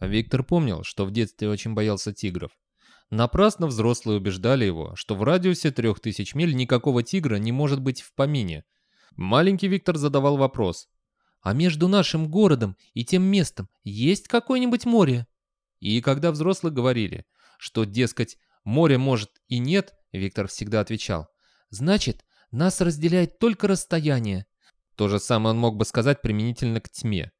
Виктор помнил, что в детстве очень боялся тигров. Напрасно взрослые убеждали его, что в радиусе трех тысяч миль никакого тигра не может быть в помине. Маленький Виктор задавал вопрос. «А между нашим городом и тем местом есть какое-нибудь море?» И когда взрослые говорили, что, дескать, моря может и нет, Виктор всегда отвечал. «Значит, нас разделяет только расстояние». То же самое он мог бы сказать применительно к тьме.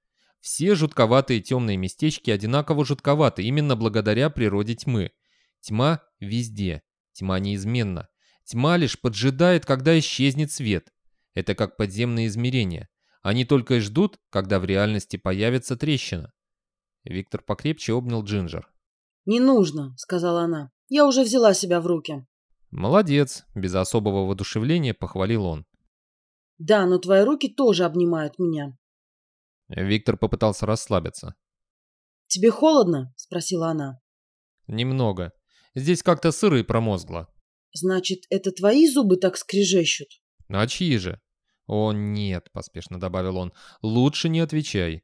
Все жутковатые темные местечки одинаково жутковаты именно благодаря природе тьмы. Тьма везде, тьма неизменна. Тьма лишь поджидает, когда исчезнет свет. Это как подземные измерения. Они только и ждут, когда в реальности появится трещина. Виктор покрепче обнял Джинджер. «Не нужно», — сказала она. «Я уже взяла себя в руки». «Молодец», — без особого воодушевления похвалил он. «Да, но твои руки тоже обнимают меня». Виктор попытался расслабиться. «Тебе холодно?» — спросила она. «Немного. Здесь как-то сыро и промозгло». «Значит, это твои зубы так скрежещут?» «А чьи же?» «О, нет», — поспешно добавил он, — «лучше не отвечай».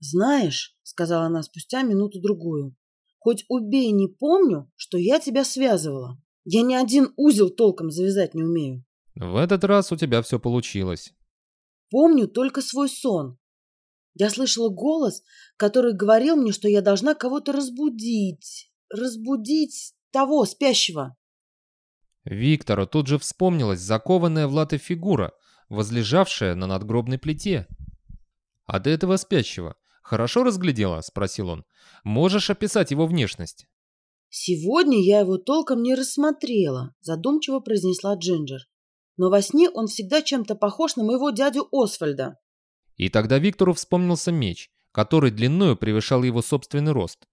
«Знаешь», — сказала она спустя минуту-другую, — «хоть убей, не помню, что я тебя связывала. Я ни один узел толком завязать не умею». «В этот раз у тебя все получилось». «Помню только свой сон. Я слышала голос, который говорил мне, что я должна кого-то разбудить. Разбудить того, спящего». Виктору тут же вспомнилась закованная в латы фигура, возлежавшая на надгробной плите. «А до этого спящего хорошо разглядела?» — спросил он. «Можешь описать его внешность?» «Сегодня я его толком не рассмотрела», — задумчиво произнесла Джинджер. «Но во сне он всегда чем-то похож на моего дядю Освальда». И тогда Виктору вспомнился меч, который длиною превышал его собственный рост.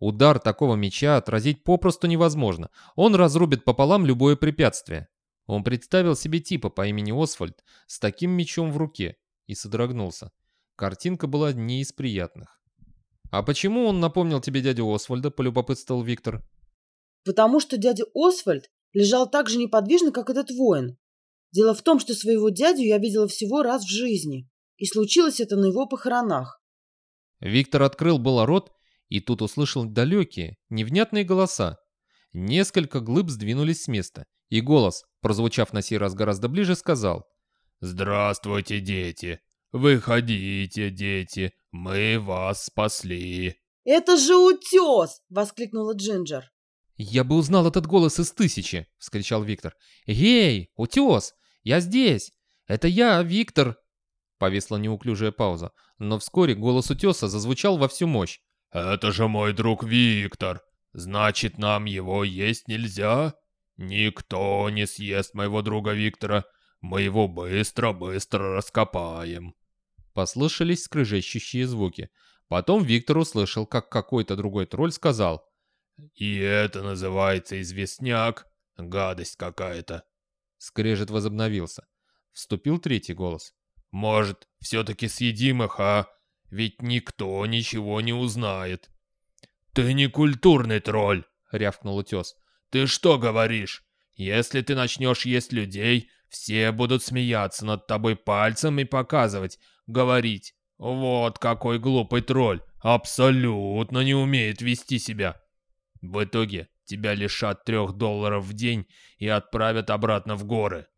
Удар такого меча отразить попросту невозможно. Он разрубит пополам любое препятствие. Он представил себе типа по имени Освальд с таким мечом в руке и содрогнулся. Картинка была не из приятных. «А почему он напомнил тебе дядю Освальда?» – полюбопытствовал Виктор. «Потому что дядя Освальд лежал так же неподвижно, как этот воин. Дело в том, что своего дядю я видела всего раз в жизни, и случилось это на его похоронах». Виктор открыл было рот, и тут услышал далекие, невнятные голоса. Несколько глыб сдвинулись с места, и голос, прозвучав на сей раз гораздо ближе, сказал «Здравствуйте, дети! Выходите, дети! Мы вас спасли!» «Это же утес!» — воскликнула Джинджер. «Я бы узнал этот голос из тысячи!» — вскричал Виктор. «Эй, утес! Я здесь! Это я, Виктор!» Повисла неуклюжая пауза, но вскоре голос утеса зазвучал во всю мощь. «Это же мой друг Виктор! Значит, нам его есть нельзя?» «Никто не съест моего друга Виктора. Мы его быстро-быстро раскопаем». Послышались скрыжещущие звуки. Потом Виктор услышал, как какой-то другой тролль сказал. «И это называется известняк? Гадость какая-то». Скрежет возобновился. Вступил третий голос. «Может, все-таки съедим их, а? Ведь никто ничего не узнает». «Ты не культурный тролль!» — рявкнул утес. «Ты что говоришь? Если ты начнешь есть людей, все будут смеяться над тобой пальцем и показывать, говорить. Вот какой глупый тролль, абсолютно не умеет вести себя. В итоге тебя лишат трех долларов в день и отправят обратно в горы».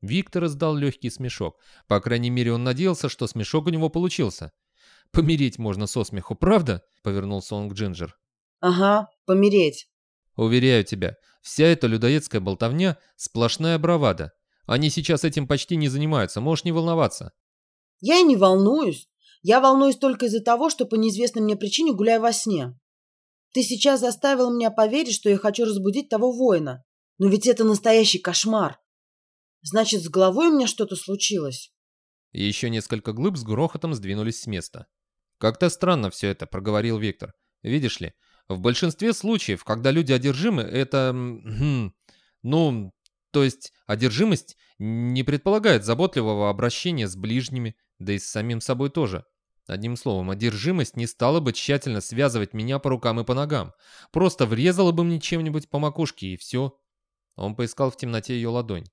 Виктор издал легкий смешок. По крайней мере, он надеялся, что смешок у него получился. «Помереть можно со смеху, правда?» — повернулся он к Джинджер. «Ага, помереть». Уверяю тебя, вся эта людоедская болтовня – сплошная бравада. Они сейчас этим почти не занимаются, можешь не волноваться. Я и не волнуюсь. Я волнуюсь только из-за того, что по неизвестной мне причине гуляю во сне. Ты сейчас заставил меня поверить, что я хочу разбудить того воина. Но ведь это настоящий кошмар. Значит, с головой у меня что-то случилось. Еще несколько глыб с грохотом сдвинулись с места. «Как-то странно все это», — проговорил Виктор. «Видишь ли, в большинстве случаев, когда люди одержимы, это... Хм, ну, то есть одержимость не предполагает заботливого обращения с ближними, да и с самим собой тоже. Одним словом, одержимость не стала бы тщательно связывать меня по рукам и по ногам. Просто врезала бы мне чем-нибудь по макушке, и все. Он поискал в темноте ее ладонь.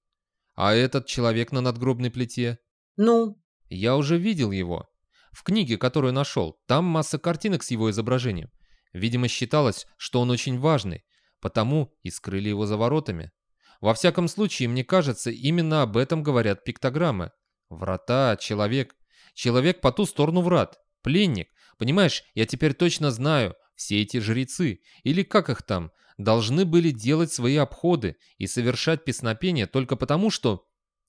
А этот человек на надгробной плите? Ну? Я уже видел его. В книге, которую нашел, там масса картинок с его изображением. Видимо, считалось, что он очень важный, потому и скрыли его за воротами. Во всяком случае, мне кажется, именно об этом говорят пиктограммы. Врата, человек. Человек по ту сторону врат. Пленник. Понимаешь, я теперь точно знаю, все эти жрецы, или как их там, должны были делать свои обходы и совершать песнопение только потому, что...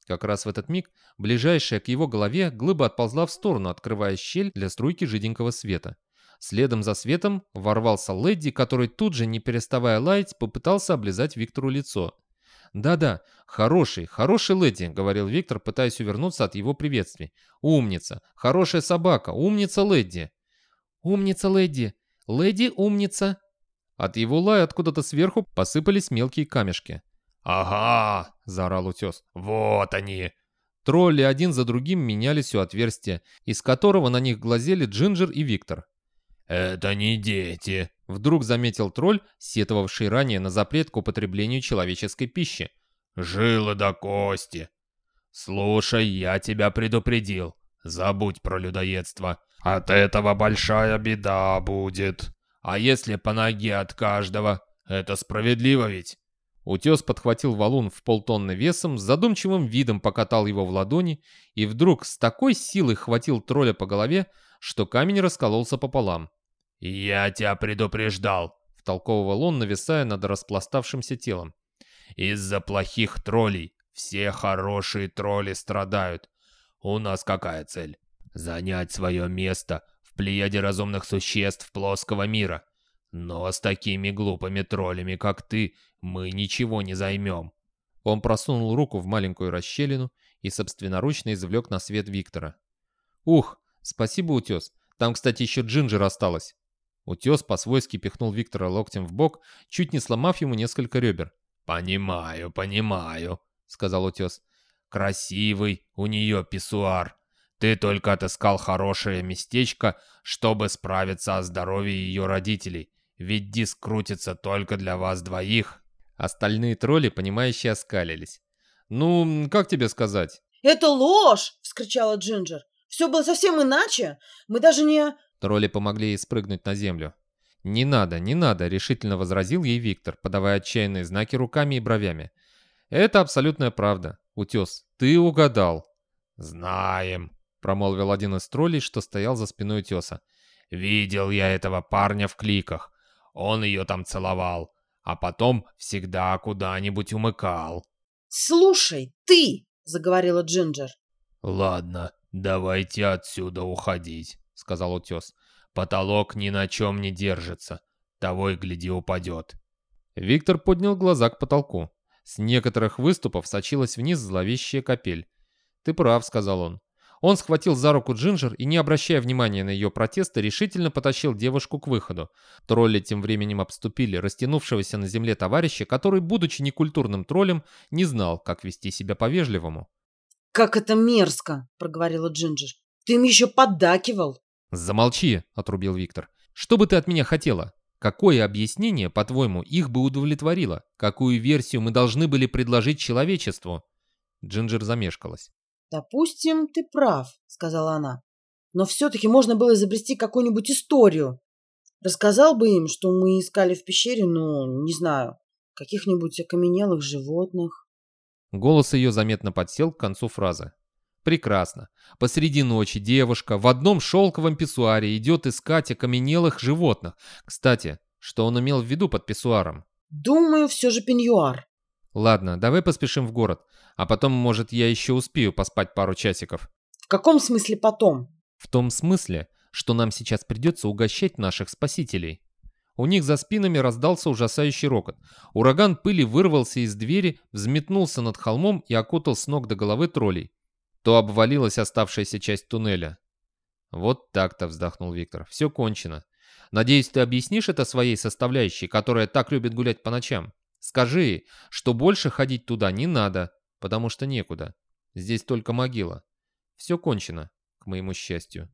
Как раз в этот миг ближайшая к его голове глыба отползла в сторону, открывая щель для струйки жиденького света. Следом за светом ворвался Лэдди, который тут же, не переставая лаять, попытался облизать Виктору лицо. «Да-да, хороший, хороший Лэдди», — говорил Виктор, пытаясь увернуться от его приветствий. «Умница, хорошая собака, умница Лэдди». «Умница Лэдди, Лэдди умница». От его лая откуда-то сверху посыпались мелкие камешки. «Ага!» — заорал утес. «Вот они!» Тролли один за другим менялись у отверстия, из которого на них глазели Джинджер и Виктор. «Это не дети!» — вдруг заметил тролль, сетовавший ранее на запрет к употреблению человеческой пищи. «Жилы до кости!» «Слушай, я тебя предупредил. Забудь про людоедство. От этого большая беда будет. А если по ноге от каждого? Это справедливо ведь?» Утес подхватил валун в полтонны весом, с задумчивым видом покатал его в ладони и вдруг с такой силой хватил тролля по голове, что камень раскололся пополам. «Я тебя предупреждал», — втолковывал он, нависая над распластавшимся телом. «Из-за плохих троллей все хорошие тролли страдают. У нас какая цель? Занять свое место в плеяде разумных существ плоского мира. Но с такими глупыми троллями, как ты, мы ничего не займем». Он просунул руку в маленькую расщелину и собственноручно извлек на свет Виктора. «Ух, спасибо, Утес. Там, кстати, еще Джинджер осталось». Утес по-свойски пихнул Виктора локтем в бок, чуть не сломав ему несколько ребер. «Понимаю, понимаю», — сказал Утес. «Красивый у нее писсуар. Ты только отыскал хорошее местечко, чтобы справиться о здоровье ее родителей. Ведь диск крутится только для вас двоих». Остальные тролли, понимающие, оскалились. «Ну, как тебе сказать?» «Это ложь!» — вскричала Джинджер. «Все было совсем иначе. Мы даже не...» Тролли помогли ей спрыгнуть на землю. «Не надо, не надо», — решительно возразил ей Виктор, подавая отчаянные знаки руками и бровями. «Это абсолютная правда. Утес, ты угадал». «Знаем», — промолвил один из троллей, что стоял за спиной утеса. «Видел я этого парня в кликах. Он ее там целовал а потом всегда куда-нибудь умыкал. «Слушай, ты!» — заговорила Джинджер. «Ладно, давайте отсюда уходить», — сказал утес. «Потолок ни на чем не держится. Того и гляди упадет». Виктор поднял глаза к потолку. С некоторых выступов сочилась вниз зловещая капель. «Ты прав», — сказал он. Он схватил за руку Джинджер и, не обращая внимания на ее протесты, решительно потащил девушку к выходу. Тролли тем временем обступили растянувшегося на земле товарища, который, будучи некультурным троллем, не знал, как вести себя по-вежливому. «Как это мерзко!» — проговорила Джинджер. «Ты им еще поддакивал!» «Замолчи!» — отрубил Виктор. «Что бы ты от меня хотела? Какое объяснение, по-твоему, их бы удовлетворило? Какую версию мы должны были предложить человечеству?» Джинджер замешкалась. «Допустим, ты прав», — сказала она. «Но все-таки можно было изобрести какую-нибудь историю. Рассказал бы им, что мы искали в пещере, ну, не знаю, каких-нибудь окаменелых животных». Голос ее заметно подсел к концу фразы. Прекрасно. Посреди ночи девушка в одном шелковом писсуаре идет искать окаменелых животных. Кстати, что он имел в виду под писсуаром? Думаю, все же пеньюар. Ладно, давай поспешим в город. А потом, может, я еще успею поспать пару часиков. В каком смысле потом? В том смысле, что нам сейчас придется угощать наших спасителей. У них за спинами раздался ужасающий рокот. Ураган пыли вырвался из двери, взметнулся над холмом и окутал с ног до головы троллей. То обвалилась оставшаяся часть туннеля. Вот так-то, вздохнул Виктор. Все кончено. Надеюсь, ты объяснишь это своей составляющей, которая так любит гулять по ночам? Скажи, что больше ходить туда не надо, потому что некуда. Здесь только могила. Все кончено, к моему счастью.